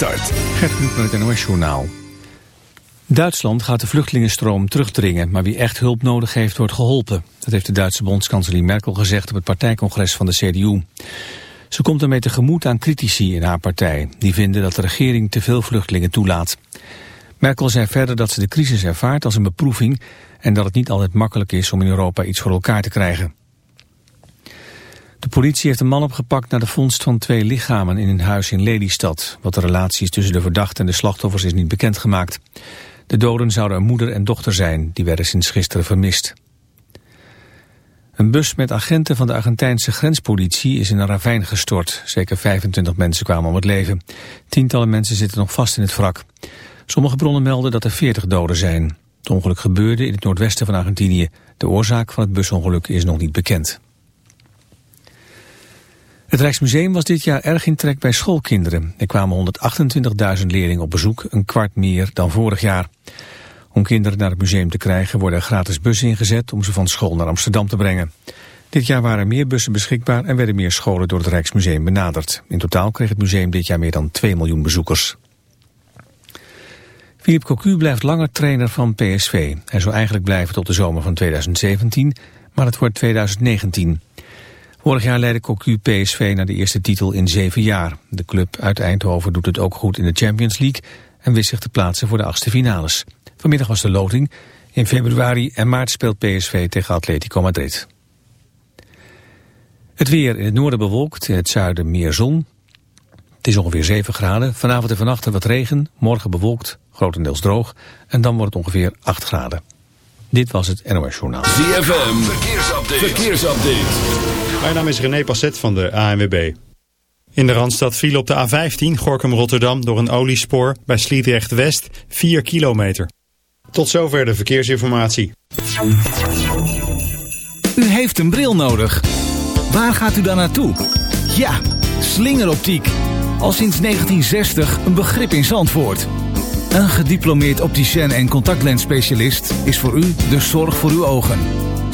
Gert het NOS Journaal. Duitsland gaat de vluchtelingenstroom terugdringen, maar wie echt hulp nodig heeft wordt geholpen. Dat heeft de Duitse bondskanselier Merkel gezegd op het partijcongres van de CDU. Ze komt ermee tegemoet aan critici in haar partij, die vinden dat de regering te veel vluchtelingen toelaat. Merkel zei verder dat ze de crisis ervaart als een beproeving en dat het niet altijd makkelijk is om in Europa iets voor elkaar te krijgen. De politie heeft een man opgepakt na de vondst van twee lichamen in een huis in Lelystad. Wat de relatie is tussen de verdachte en de slachtoffers is niet bekendgemaakt. De doden zouden een moeder en dochter zijn, die werden sinds gisteren vermist. Een bus met agenten van de Argentijnse grenspolitie is in een ravijn gestort. Zeker 25 mensen kwamen om het leven. Tientallen mensen zitten nog vast in het wrak. Sommige bronnen melden dat er 40 doden zijn. Het ongeluk gebeurde in het noordwesten van Argentinië. De oorzaak van het busongeluk is nog niet bekend. Het Rijksmuseum was dit jaar erg in trek bij schoolkinderen. Er kwamen 128.000 leerlingen op bezoek, een kwart meer dan vorig jaar. Om kinderen naar het museum te krijgen worden gratis bussen ingezet om ze van school naar Amsterdam te brengen. Dit jaar waren er meer bussen beschikbaar en werden meer scholen door het Rijksmuseum benaderd. In totaal kreeg het museum dit jaar meer dan 2 miljoen bezoekers. Philippe Cocu blijft langer trainer van PSV. Hij zou eigenlijk blijven tot de zomer van 2017, maar het wordt 2019. Vorig jaar leidde Cocu PSV naar de eerste titel in zeven jaar. De club uit Eindhoven doet het ook goed in de Champions League en wist zich te plaatsen voor de achtste finales. Vanmiddag was de loting. In februari en maart speelt PSV tegen Atletico Madrid. Het weer in het noorden bewolkt, in het zuiden meer zon. Het is ongeveer 7 graden. Vanavond en vannacht wat regen, morgen bewolkt, grotendeels droog. En dan wordt het ongeveer 8 graden. Dit was het NOS Journaal. ZFM, verkeersupdate. verkeersupdate. Mijn naam is René Passet van de ANWB. In de Randstad viel op de A15 Gorkum-Rotterdam door een oliespoor bij Sliedrecht-West 4 kilometer. Tot zover de verkeersinformatie. U heeft een bril nodig. Waar gaat u dan naartoe? Ja, slingeroptiek. Al sinds 1960 een begrip in Zandvoort. Een gediplomeerd opticien en contactlensspecialist is voor u de zorg voor uw ogen.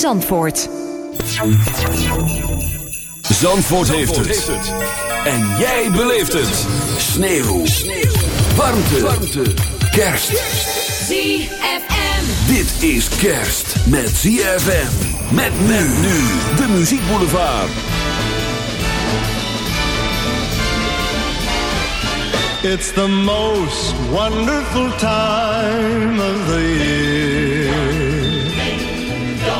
Zandvoort. Zandvoort, heeft, het. En jij beleeft het. Sneeuw. Sneeuw. Warmte. Warmte. Kerst. ZFM. Dit is kerst met ZFM. Met men nu. De Muziekboulevard. It's the most wonderful time of the year.